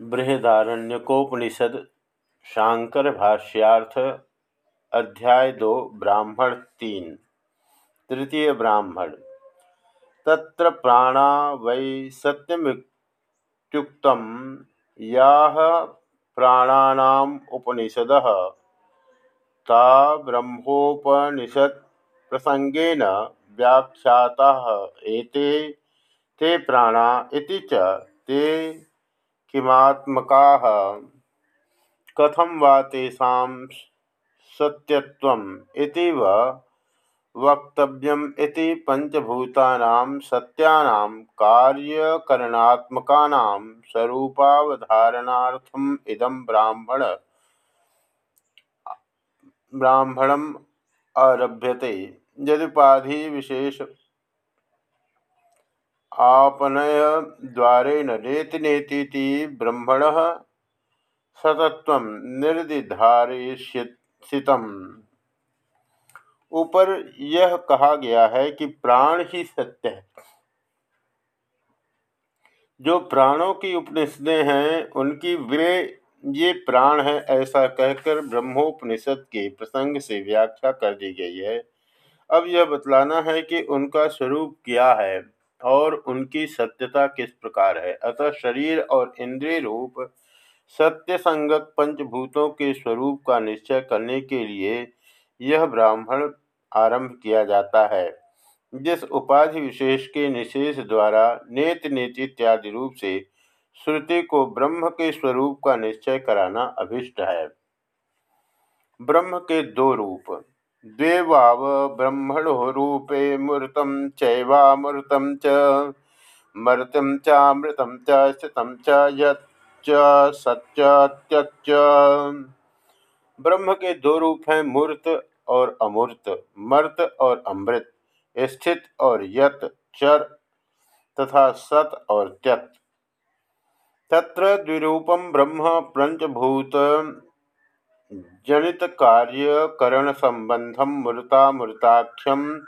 बृहदारण्यकोपनिषद शांकर भाष्यार्थ अध्याय दो, ब्राह्मण तीन। तृतीय ब्राह्मण, तत्र प्राणा वै सत्यमुक्त या प्राणानाम उपनिषद। ता ब्रह्मोपनिषद प्रसंगेन व्याख्याता एते, ते प्राणा इति च, ते किमात्मका। कथम वा तेषां सत्यत्वम् इति वक्तव्यम् इति पञ्चभूतानां सत्यानां कार्यकरणात्मकानां स्वरूपावधारणार्थम् इदं ब्राह्मण ब्राह्मणम् आरभ्यते। यदुपाधि विशेष आपनय द्वारेण नेति नेति ब्रह्मण सतत्व निर्दिधारितम ऊपर यह कहा गया है कि प्राण ही सत्य है। जो प्राणों की उपनिषदें हैं, उनकी वे ये प्राण है ऐसा कहकर ब्रह्मोपनिषद के प्रसंग से व्याख्या कर दी गई है। अब यह बतलाना है कि उनका स्वरूप क्या है। और उनकी सत्यता किस प्रकार है? अतः शरीर और इंद्रिय रूप सत्य संगत पंचभूतों के स्वरूप का निश्चय करने के लिए यह ब्राह्मण आरंभ किया जाता है। जिस उपाधि विशेष के निशेष द्वारा नेत नेत इत्यादि रूप से श्रुति को ब्रह्म के स्वरूप का निश्चय कराना अभिष्ट है। ब्रह्म के दो रूप द्वे वाव ब्रह्मणो रूपे मूर्तं चैवामृतं च। मर्त्यं चामृतं च स्थितं च, यच्च सत्यत्यच्च ब्रह्म के दो रूप हैं, मूर्त और अमूर्त। मर्त और अमृत, स्थित और यत, चर तथा सत और त्यत। तत्र द्विरूपम ब्रह्म पंचभूत जनित कार्य करण संबंधम मृता मृताख्यम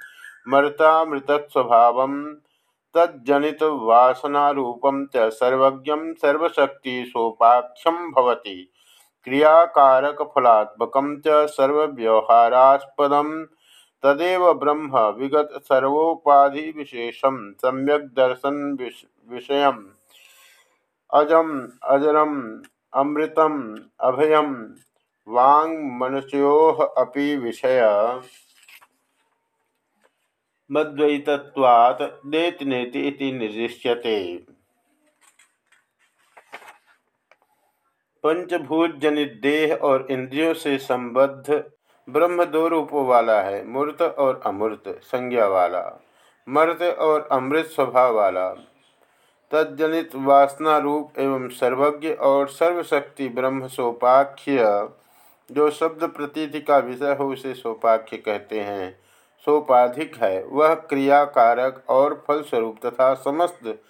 मृता मृतस्वभाव तज्जनित वासनारूपम च सर्वशक्ति सोपाख्यम भवति। क्रियाकारक फलात्मक च सर्वव्यवहारास्पद, तदेव ब्रह्म विगत सर्वोपाधि विशेषम सम्यक दर्शन विषय अजम, अजरम, अमृतम, अभयम अपि विषय। मद्वैतत्वात् नेति नेति इति निर्दिश्यते। पंचभूत जनित देह और इंद्रियों से संबद्ध ब्रह्म दो रूपों वाला है, मूर्त और अमूर्त, संज्ञा वाला मर्त और अमृत स्वभाव वाला। तजनित वासना रूप एवं सर्वज्ञ और सर्वशक्ति ब्रह्म सोपाख्य जो शब्द प्रतीति का विषय हो उसे सोपाख्य कहते हैं। सोपाधिक है। वह क्रियाकारक और फलस्वरूप तथा समस्त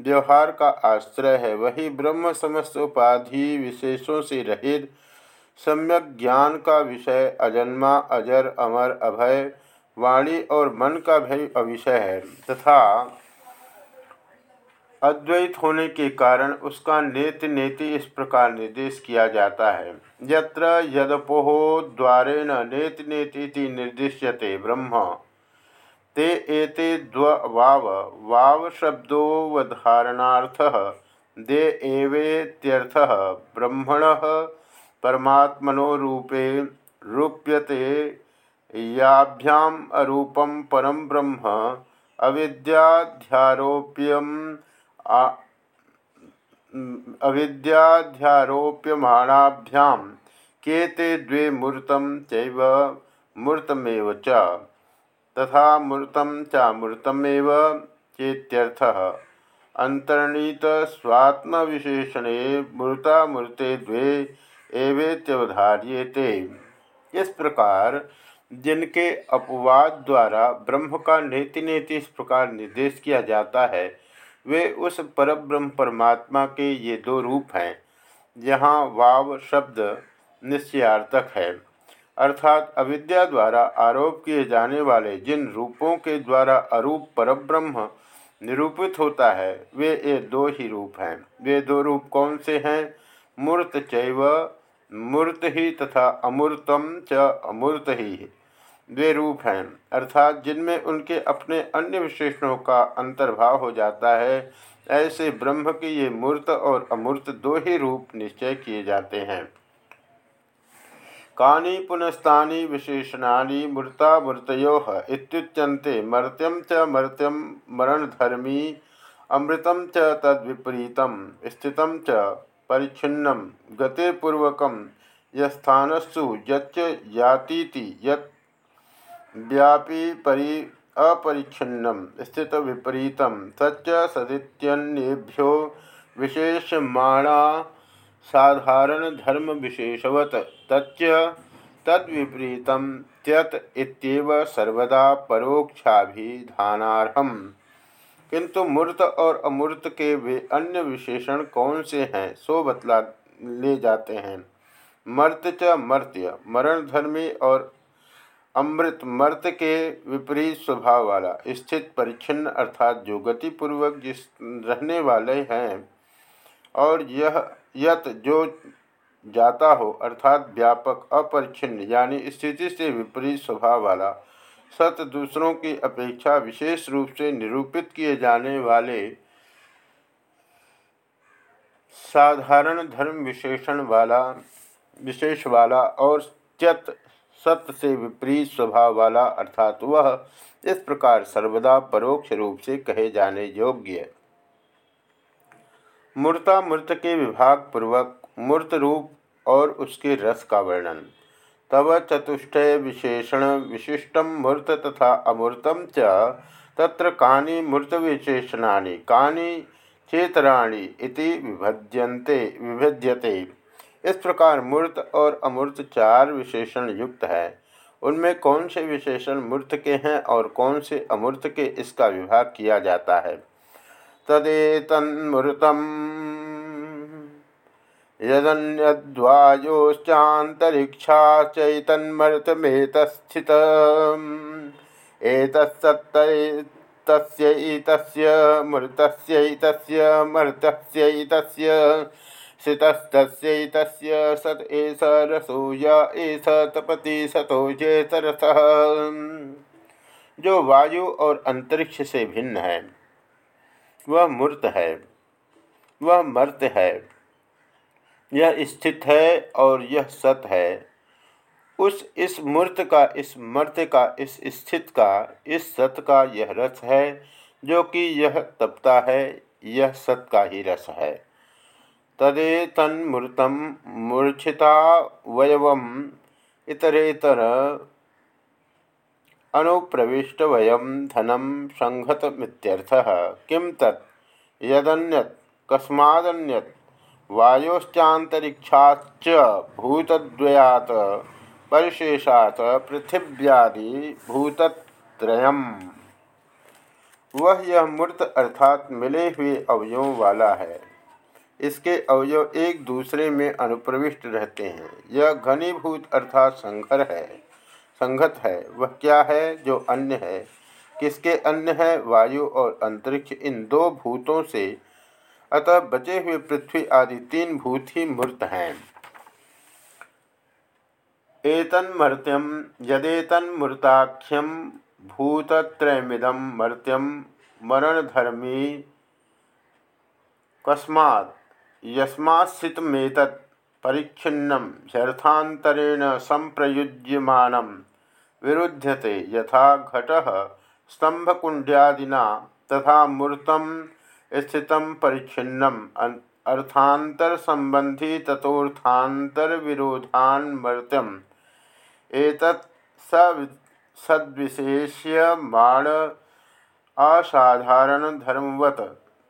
व्यवहार का आश्रय है। वही ब्रह्म समस्त उपाधि विशेषों से रहित सम्यक ज्ञान का विषय अजन्मा, अजर, अमर, अभय, वाणी और मन का भी अविषय है। तथा अद्वैत होने के कारण उसका नेति नेति इस प्रकार निर्देश किया जाता है। यत्र यदपोहो द्वारेण नेति नेति निर्दिश्यते ब्रह्म। ते एते द्वाव वाव शब्दोवधारणार्थः दे एवेत्यर्थः ब्रह्मणः परमात्मनो रूपे रूप्यते, याभ्याम अरूपम परम ब्रह्म, अविद्याध्यारोप्यम अविद्याध्यारोप्यमाणाभ्यां के ते द्वे मूर्तं चैव मूर्तमेव च। तथा मूर्तं चामूर्तमेव चेत्यर्थः। अंतर्णीत स्वात्मविशेषणे मूर्तामूर्ते द्वे एवेत्यवधार्येते। इस प्रकार जिनके अपवाद द्वारा ब्रह्म का नेति नेति इस प्रकार निर्देश किया जाता है वे उस परब्रह्म परमात्मा के ये दो रूप हैं, जहाँ वाव शब्द निश्चयार्थक है। अर्थात अविद्या द्वारा आरोप किए जाने वाले जिन रूपों के द्वारा अरूप परब्रह्म निरूपित होता है, वे ये दो ही रूप हैं। वे दो रूप कौन से हैं? मूर्त चैव, मूर्त ही तथा अमूर्तम च अमूर्त ही। वे रूप हैं। अर्थात जिनमें उनके अपने अन्य विशेषणों का अंतर्भाव हो जाता है, ऐसे ब्रह्म के ये मूर्त और अमूर्त दो ही रूप निश्चय किए जाते हैं। कानी पुनस्तानी विशेषणानि मूर्ता मूर्तो इत्युच्यन्ते मर्त्यम च मर्त्यम मरणधर्मी अमृतम च तद्विपरीतम स्थित च परिच्छिन्नम गतिपूर्वकम यस्थानस्सु यच्च यातीति यत् व्यापी परि अपरिच्छिन्नम स्थित विपरीत तच्च सदित्यन्येभ्यो विशेषमाणा साधारण धर्म विशेषवत तच्च तद्विपरीत त्यत इत्येव सर्वदा परोक्षाभिधानार्हम। किंतु मूर्त और अमूर्त के वे अन्य विशेषण कौन से हैं, सो बतला, ले जाते हैं। मर्त च मर्त्य मरण धर्मी और अमृत मर्त के विपरीत स्वभाव वाला, स्थित परिच्छिन्न अर्थात जो गतिपूर्वक जिस रहने वाले हैं और यह, यत जो जाता हो अर्थात व्यापक, अपरिच्छिन्न यानी स्थिति से विपरीत स्वभाव वाला, सत दूसरों की अपेक्षा विशेष रूप से निरूपित किए जाने वाले साधारण धर्म विशेषण वाला, विशेष वाला और त्यत सत्य से विपरीत स्वभाव वाला अर्थात वह इस प्रकार सर्वदा परोक्ष रूप से कहे जाने योग्य मूर्ता मूर्त के विभाग पूर्वक मूर्त रूप और उसके रस का वर्णन। तव चतुष्टय विशेषण विशिष्टम मूर्त तथा अमूर्तम च तत्र मूर्त विशेषणानि, कानि चेतराणि इति विभज्यन्ते विभज्यते। इस प्रकार मूर्त और अमूर्त चार विशेषण युक्त है। उनमें कौन से विशेषण मूर्त के हैं और कौन से अमूर्त के इसका विभाग किया जाता है? तदेतन्मूर्तम यदन्यद्वायोश्चान्तरिक्षा चैतन्मर्तमेतस्थित एतत्सत्तैतस्य मृतस्यैतस्य मर्तस्यैतस्य स्थितस्तस्यैतस्य सत एष रसो य एष तपति सतो जेतरसः। जो वायु और अंतरिक्ष से भिन्न है, वह मूर्त है, वह मर्त है। यह स्थित है और यह सत है। उस, इस मूर्त का, इस मर्त का, इस स्थित का, इस सत का यह रस है, जो कि यह तपता है, यह सत का ही रस है। तदेतन्मूर्तं मूर्छितावयवम् इतरेतर अनुप्रविष्टवयं धनं सङ्घतमित्यर्थः किं तत्? यदन्यत्, कस्मादन्यत् वायोश्चान्तरिक्षाच्च भूतद्वयात्, परिशेषात् पृथिव्यादिभूतत्रयम् वह यह मूर्त अर्थात मिले हुए अवयों वाला है। इसके अवयव एक दूसरे में अनुप्रविष्ट रहते हैं। यह घनीभूत अर्थात संघर है संगत है। वह क्या है जो अन्य है? किसके अन्य है? वायु और अंतरिक्ष। इन दो भूतों से अतः बचे हुए पृथ्वी आदि तीन भूत ही मूर्त हैं। एतन्मर्त्यम यदेतन्मूर्ताख्यम भूतत्रयमिदम मर्त्यम, मरणधर्मी, कस्मात्। यस्मात्सितमेतत् परिच्छिन्नं ह्यर्थान्तरेण सम्प्रयुज्यमानं। विरुध्यते यथा घटः स्तम्भकुण्ड्यादिना तथा मूर्तं स्थितं परिच्छिन्नम् अर्थान्तरसम्बन्धी ततोर्थान्तरविरोधान्मर्त्यम् एतत् सद्विशेष्यमाण असाधारणधर्मवत्।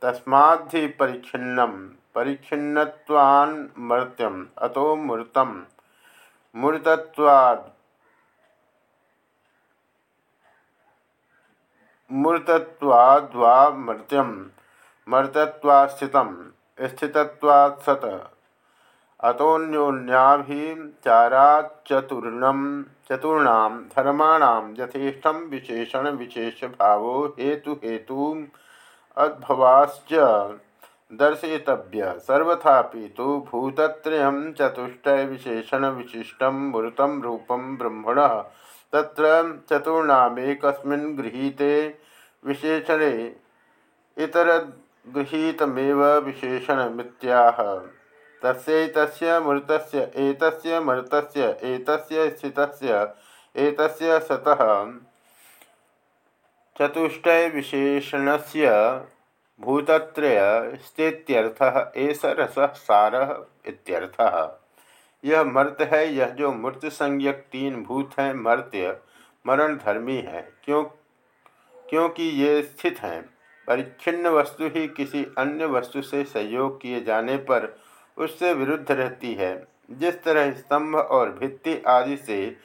तस्माद्धि परिच्छिन्नम। परिच्छिन्नत्वान्मर्त्यम अतो मूर्तम मूर्तत्वाद मूर्तत्वाद्वा मर्त्यम। मर्तत्वास्थितम, स्थितत्वात् सत। अतोन्योन्याभिचाराचतुर्णम चतुर्णाम धर्माणाम यथेष्टम विशेषण विशेष भावो हेतु हेतु अद्भवाश्च। दर्शयितव्य। सर्वथा तो भूतत्रय चतुष्टय विशेषण विशिष्ट मूर्त रूपम ब्रह्मण। त्र चतुर्णामेक गृहीते विशेषणे इतर गृहीतमेव विशेषणमित्याह तस्यैतस्य मृतस्य, एतस्य मृतस्य एतस्य सतः। चतुष्टय विशेषणस्य भूतत्रय स्थित्यर्थः एस रस सार इत्यर्थः। यह मर्त है, यह जो मूर्त संज्ञक तीन भूत हैं, मर्त्य मरण धर्मी है। क्यों, क्योंकि ये स्थित हैं परिच्छिन्न वस्तु ही किसी अन्य वस्तु से सहयोग किए जाने पर उससे विरुद्ध रहती है। जिस तरह स्तंभ और भित्ति आदि से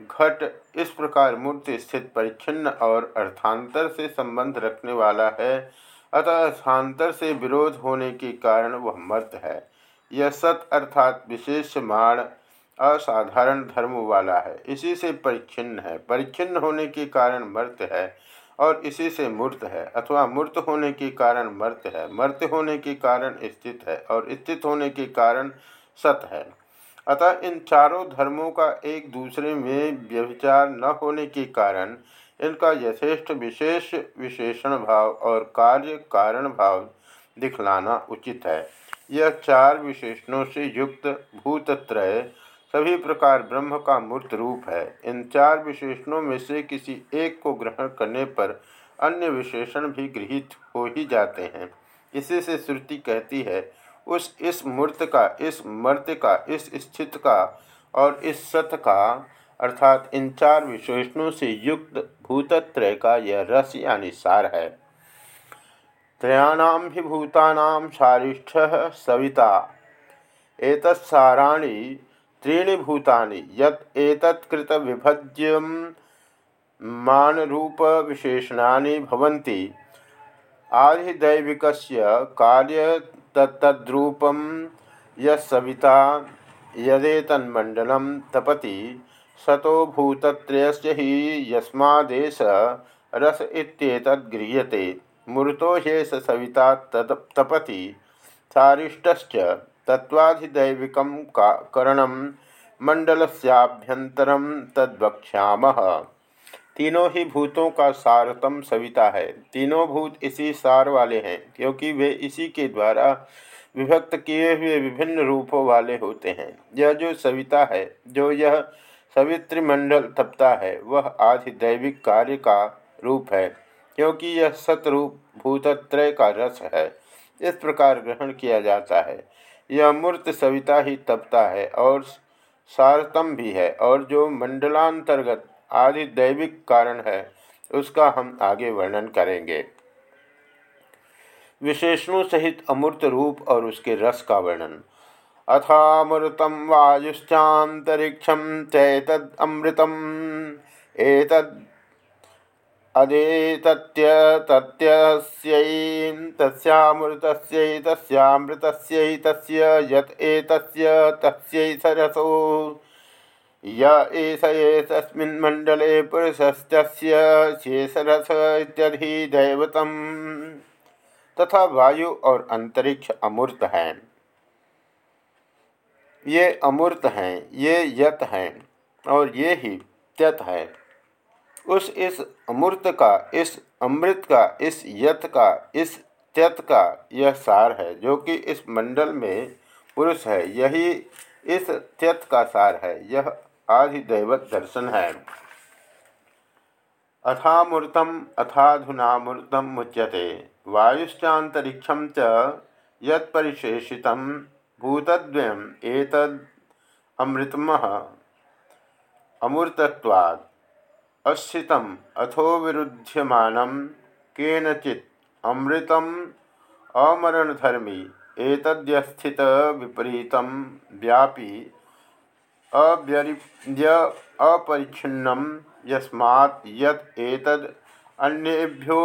घट इस प्रकार मूर्ति स्थित परिच्छिन्न और अर्थांतर से संबंध रखने वाला है अतः अर्थांतर से विरोध होने के कारण वह मर्त है। यह सत अर्थात विशेष माण, असाधारण धर्म वाला है। इसी से परिच्छिन्न है। परिच्छिन्न होने के कारण मर्त है और इसी से मूर्त है। अथवा मूर्त होने के कारण मर्त है। मर्त होने के कारण स्थित है और स्थित होने के कारण सत है। अतः इन चारों धर्मों का एक दूसरे में व्यभिचार न होने के कारण इनका यथेष्ट विशेष विशेषण भाव और कार्य कारण भाव दिखलाना उचित है। यह चार विशेषणों से युक्त भूतत्रय सभी प्रकार ब्रह्म का मूर्त रूप है। इन चार विशेषणों में से किसी एक को ग्रहण करने पर अन्य विशेषण भी गृहित हो ही जाते हैं। इसी से श्रुति कहती है, उस इस मूर्त का, इस मर्त का, इस स्थित का और इस सत का अर्थात इन चार विशेषणों से युक्त भूतत्रय का यह रस यानी सार है। त्रयाणाम भूतानाम सारिष्ठ सविता। एतत्साराणि त्रीणि यत् एतत्कृत विभज्यम मानरूप विशेषणानि भवन्ति। आधिदैविकस्य कार्य तत्तद्रूपं यविता यदेतन्मण्डलं तपति। सतो भूतत्रयस्य हि यस्मादेश रस इत्येतद् गृह्यते। मूर्तो ह्येष सविता तपति। सारिष्टश्च तत्वाधिदैविक का करण मंडलस्याभ्यंतरम तद्वक्ष्याम। तीनों ही भूतों का सारतम सविता है। तीनों भूत इसी सार वाले हैं, क्योंकि वे इसी के द्वारा विभक्त किए हुए विभिन्न रूपों वाले होते हैं। यह जो सविता है, जो यह सवित्रिमंडल तपता है। वह आधिदैविक कार्य का रूप है, क्योंकि यह सतरूप भूतत्रय का रस है। इस प्रकार ग्रहण किया जाता है। यह मूर्त सविता ही तपता है और सारतम भी है और जो मंडलांतर्गत आदि दैविक कारण है, उसका हम आगे वर्णन करेंगे। विशेषणों सहित अमूर्त रूप और उसके रस का वर्णन। अथामृतम वायुश्चातरिक्षम चैतद अमृतम एतद अदेतत्य तस्यामृतस्यै तस्यामृतस्यै तस्य यत् एतस्य तस्यै सरसो। य एष एतस्मिन् तथा वायु और अंतरिक्ष अमूर्त हैं। ये अमूर्त हैं, ये यत हैं और ये ही त्यत है। उस इस अमूर्त का, इस अमृत का, इस यत का, इस त्यत का यह सार है, जो कि इस मंडल में पुरुष है। यही इस त्यत का सार है, यह आधिदैवत दर्शन है। अथामूर्तम अथाधुनामूर्तम मुच्यते। वायुश्चातरिक्षम च यत्परिशेषित भूतद्वयम एतद अमृतम। अमूर्तत्वात् अस्थितम अथो विरुध्यमानं केनचित् अमृतम् अमरणधर्मी विपरीतं व्यापी अव्यरिप्य अपरिच्छिन्नं यस्मात् यत् एतद् अन्येभ्यो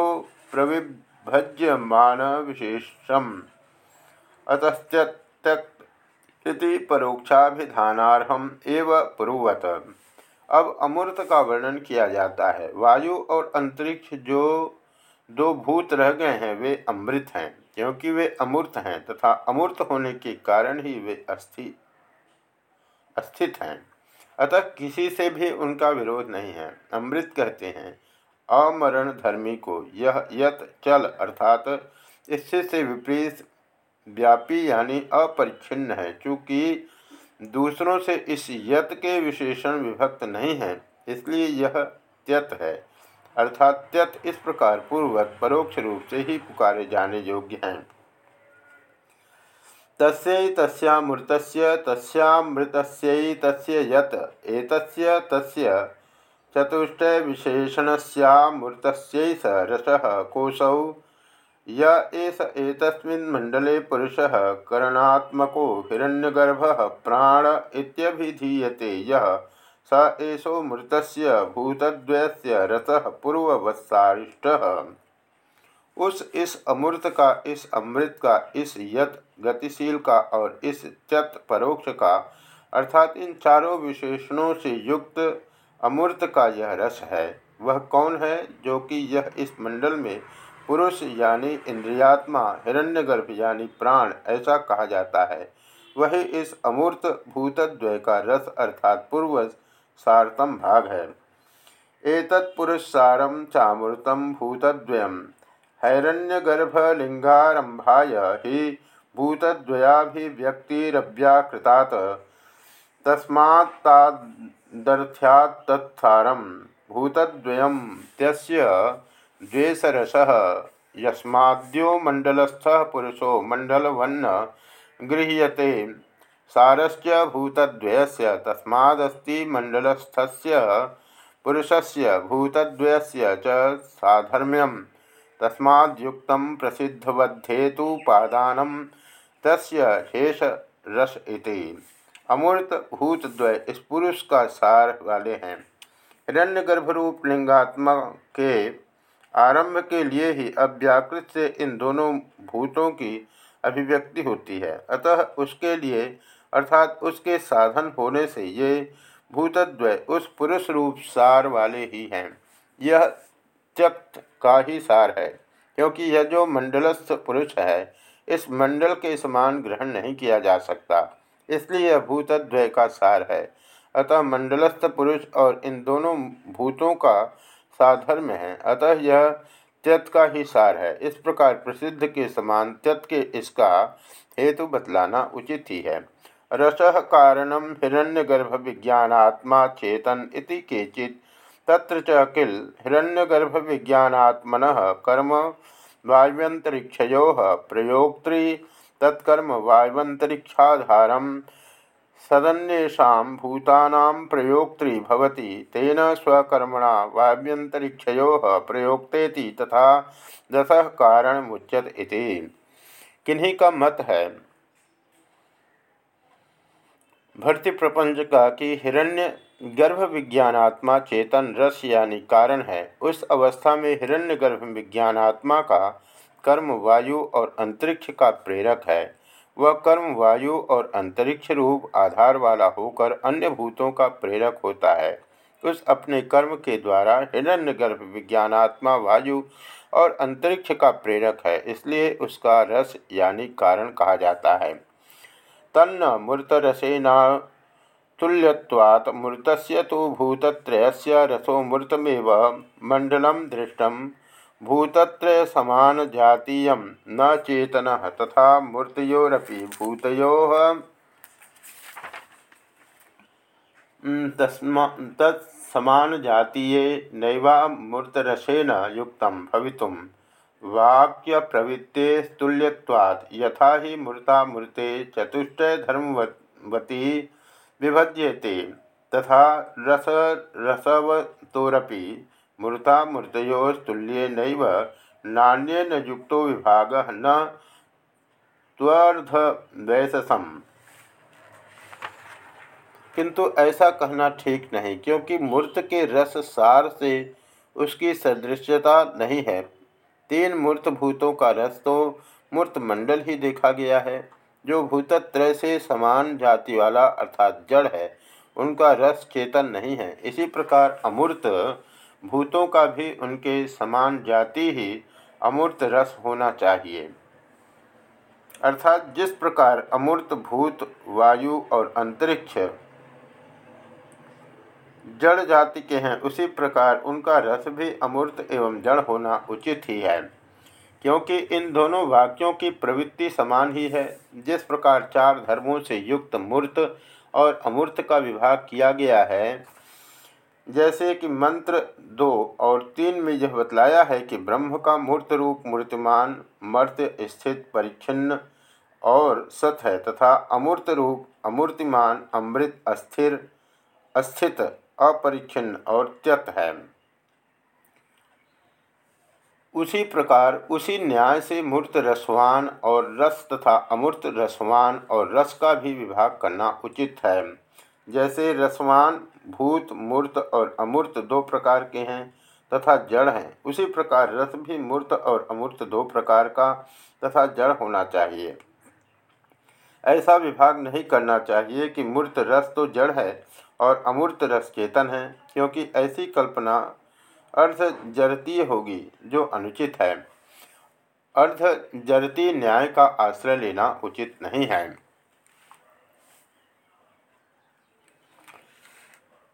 अतस्त्यक् इति परोक्षाभिधानार्हम् एव पुरुवत। अब अमूर्त का वर्णन किया जाता है। वायु और अंतरिक्ष जो दो भूत रह गए हैं, वे अमृत हैं, क्योंकि वे अमूर्त हैं तथा अमूर्त होने के कारण ही वे अस्थि, अस्थित हैं। अतः किसी से भी उनका विरोध नहीं है। अमृत कहते हैं अमरण धर्मी को यह यत चल अर्थात इससे से विपरीत व्यापी यानी अपरिच्छिन्न है चूँकि दूसरों से इस यत के विशेषण विभक्त नहीं है, इसलिए यह त्यत है। अर्थात त्यत इस प्रकार पूर्वक परोक्ष रूप से ही पुकारे जाने योग्य हैं। तस्यै तस्यामृतस्य तस्यामृतस्यै यत, एतस्य तस्य चतुष्टय विशेषणस्यामृतस्यै स रसः कोशौ य एष एतस्मिन् मण्डले पुरुषः करणात्मको हिरण्यगर्भः प्राण इत्यभिधीयते यः। स एषो मृतस्य भूतद्वयस्य रसः पूर्ववत्सारिष्टः। उस इस अमृत का, इस अमृत का, इस यत गतिशील का और इस चत परोक्ष का, अर्थात इन चारों विशेषणों से युक्त अमूर्त का यह रस है। वह कौन है जो कि यह इस मंडल में पुरुष यानी इंद्रियात्मा हिरण्यगर्भ यानी प्राण, ऐसा कहा जाता है। वही इस अमूर्त भूतद्वय का रस अर्थात पूर्व सारतम भाग है। एतत्पुरुषसारम चामृतम भूतद्वयम हैरण्यगर्भलिंगारंभाय ही भूतद्वयाभिव्यक्तिरव्याकृतात्, तस्मात्तादर्थ्यात्तत्सारं, भूतद्वयं त्यस्य द्वेषरसः यस्माद्यो मंडलस्थ पुरुषो मण्डलवन्न गृह्यते। सारस्य भूतद्वयस्य तस्मादस्ति मण्डलस्थस्य पुरुषस्य भूतद्वयस्य च साधर्म्यं। तस्माद्युक्त प्रसिद्धवद्धेतुपादान तस्य शेष रस इति। अमूर्त भूतद्वय इस पुरुष का सार वाले हैं। हिरण्य गर्भरूप लिंगात्मा के आरंभ के लिए ही अव्याकृत से इन दोनों भूतों की अभिव्यक्ति होती है। अतः उसके लिए, अर्थात उसके साधन होने से ये भूतद्वय उस पुरुष रूप सार वाले ही हैं। यह त्यक्त का ही सार है, क्योंकि यह जो मंडलस्थ पुरुष है, इस मंडल के समान ग्रहण नहीं किया जा सकता। इसलिए यह भूतद्वय का सार है। अतः मंडलस्थ पुरुष और इन दोनों भूतों का साधर्म है। अतः यह त्यत का ही सार है। इस प्रकार प्रसिद्ध के समान त्यत के इसका हेतु बतलाना उचित ही है। रस कारणम हिरण्यगर्भ विज्ञानात्मा चेतन इति केचित। तत्र च किल हिरण्यगर्भविज्ञानात्मनः कर्म वाय्यन्तरिक्षयोः प्रयोक्तृ तत्कर्म वाय्यन्तरिक्षाधारं सदन्येषां भूतानां प्रयोक्तृ भवति, तेन स्वकर्मणा वाय्यन्तरिक्षयोः प्रयोक्तेति तथा दशः कारणमुच्यत इति। किन्हीं का मत है? भर्ती प्रपंच का कि हिरण्य गर्भ विज्ञानात्मा चेतन रस यानी कारण है। उस अवस्था में हिरण्य गर्भ विज्ञानात्मा का कर्म, वायु और अंतरिक्ष का प्रेरक है। वह कर्म, वायु और अंतरिक्ष रूप आधार वाला होकर अन्य भूतों का प्रेरक होता है। उस अपने कर्म के द्वारा हिरण्य गर्भ विज्ञानात्मा, वायु और अंतरिक्ष का प्रेरक है, इसलिए उसका रस यानी कारण कहा जाता है। तन्न मूर्तरसेना तुल्यवात् मूर्त से तो भूतत्रयस्य रसो मूर्तमेव मंडलम दृष्ट भूतत्रय समान जातीय। न चेतन, तथा मूर्तोरपि भूत तस्मा तत्समान जातीय नैवामूर्तरसेन युक्त, भवितुं वाक्य प्रवृत्ते तुल्यवाद यथा ही मूर्ता मूर्ते चतुष्टय धर्मवती विभज्यते, तथा रस, रसवतोरपि मूर्ता मूर्तयोस्तुल्येन नान्यन युक्तो विभाग न त्वर्धवैशसम किंतु ऐसा कहना ठीक नहीं, क्योंकि मूर्त के रस सार से उसकी सदृश्यता नहीं है। तीन मूर्त भूतों का रस तो मूर्त मंडल ही देखा गया है, जो भूतत्रय से समान जाति वाला अर्थात जड़ है, उनका रस चेतन नहीं है। इसी प्रकार अमूर्त भूतों का भी उनके समान जाति ही अमूर्त रस होना चाहिए। अर्थात जिस प्रकार अमूर्त भूत, वायु और अंतरिक्ष जड़ जाति के हैं, उसी प्रकार उनका रस भी अमूर्त एवं जड़ होना उचित ही है, क्योंकि इन दोनों वाक्यों की प्रवृत्ति समान ही है। जिस प्रकार चार धर्मों से युक्त मूर्त और अमूर्त का विभाग किया गया है जैसे कि मंत्र दो और तीन में यह बतलाया है कि ब्रह्म का मूर्त रूप मूर्तिमान, मर्त्य, स्थित, परिच्छिन्न और सत है तथा अमूर्त रूप अमूर्तिमान, अमृत, अस्थिर, अस्थित, अपरिच्छिन्न और त्यत है। उसी प्रकार उसी न्याय से मूर्त रसवान और रस तथा अमूर्त रसवान और रस का भी विभाग करना उचित है। जैसे रसवान, भूत, मूर्त और अमूर्त दो प्रकार के हैं तथा जड़ हैं। उसी प्रकार रस भी मूर्त और अमूर्त दो प्रकार का तथा जड़ होना चाहिए। ऐसा विभाग नहीं करना चाहिए कि मूर्त रस तो जड़ है और अमूर्त रस चेतन है, क्योंकि ऐसी कल्पना अर्ध जरतीय होगी जो अनुचित है। अर्ध जरती न्याय का आश्रय लेना उचित नहीं है।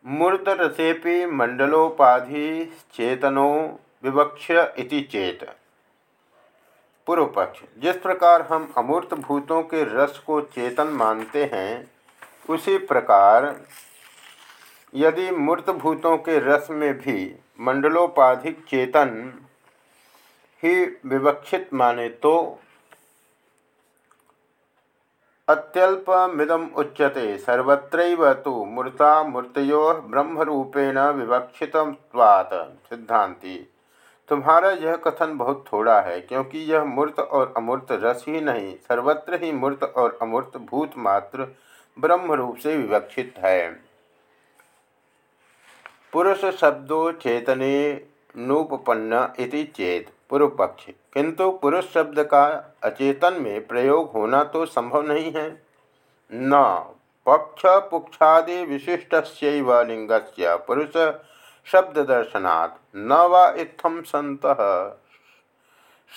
मूर्त रसेपि मंडलोपाधि चेतनो विवक्ष इति चेत। पूर्व पक्ष जिस प्रकार हम अमूर्त भूतों के रस को चेतन मानते हैं, उसी प्रकार यदि मूर्त भूतों के रस में भी मंडलोपाधिक चेतन ही विवक्षित माने तो अत्यल्पमिदम उच्यते। सर्वत्र तो मूर्ता मूर्तो ब्रह्मरूपेण विवक्षित सिद्धांति तुम्हारा यह कथन बहुत थोड़ा है, क्योंकि यह मूर्त और अमूर्त रस ही नहीं, सर्वत्र ही मूर्त और अमूर्त भूत मात्र ब्रह्म रूप से विवक्षित है। पुरुष शब्दों चेतने नूपन्न इति चेत। पूर्व पक्ष किंतु पुरुष शब्द का अचेतन में प्रयोग होना तो संभव नहीं है। न। पक्ष पुक्षादि विशिष्ट लिंग से पुरुष शब्द दर्शनात्। न वा इत्थम सत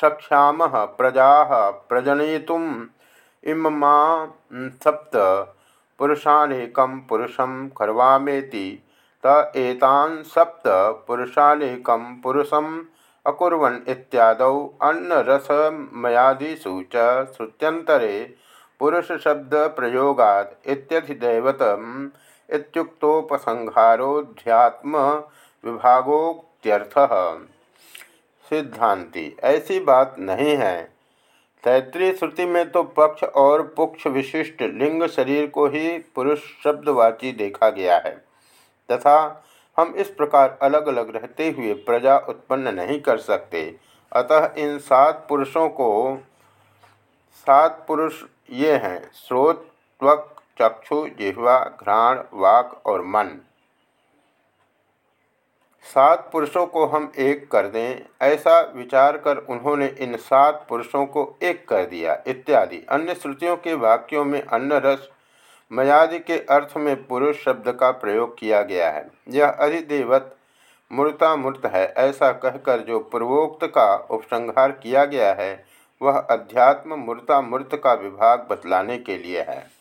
सक्षाम प्रजा प्रजनयितुम इमा सप्त। पुरुषानेकम पुरुषम खर्वामेति त एतान् सप्त पुरुषानेकं पुरुषम् अकुर्वन् इत्यादौ अन्नरसमयादिषु च श्रुत्यन्तरे पुरुषशब्दप्रयोगात् इत्यधिदैवतम् इत्युक्तोपसंहारोध्यात्मविभागोक्त्यर्थः सिद्धांति ऐसी बात नहीं है। तैतृय श्रुति में तो पक्ष और पुक्ष विशिष्ट लिंग शरीर को ही पुरुष शब्दवाची देखा गया है, तथा हम इस प्रकार अलग अलग रहते हुए प्रजा उत्पन्न नहीं कर सकते। अतः इन सात पुरुषों को, सात पुरुष ये हैं, स्रोत, त्वक, चक्षु, जिह्वा, घ्राण, वाक और मन। सात पुरुषों को हम एक कर दें, ऐसा विचार कर उन्होंने इन सात पुरुषों को एक कर दिया, इत्यादि। अन्य श्रुतियों के वाक्यों में अन्न रस मयादि के अर्थ में पुरुष शब्द का प्रयोग किया गया है। यह अधिदेवत मूर्तामूर्त है, ऐसा कहकर जो पूर्वोक्त का उपसंहार किया गया है, वह अध्यात्म मूर्तामूर्त का विभाग बतलाने के लिए है।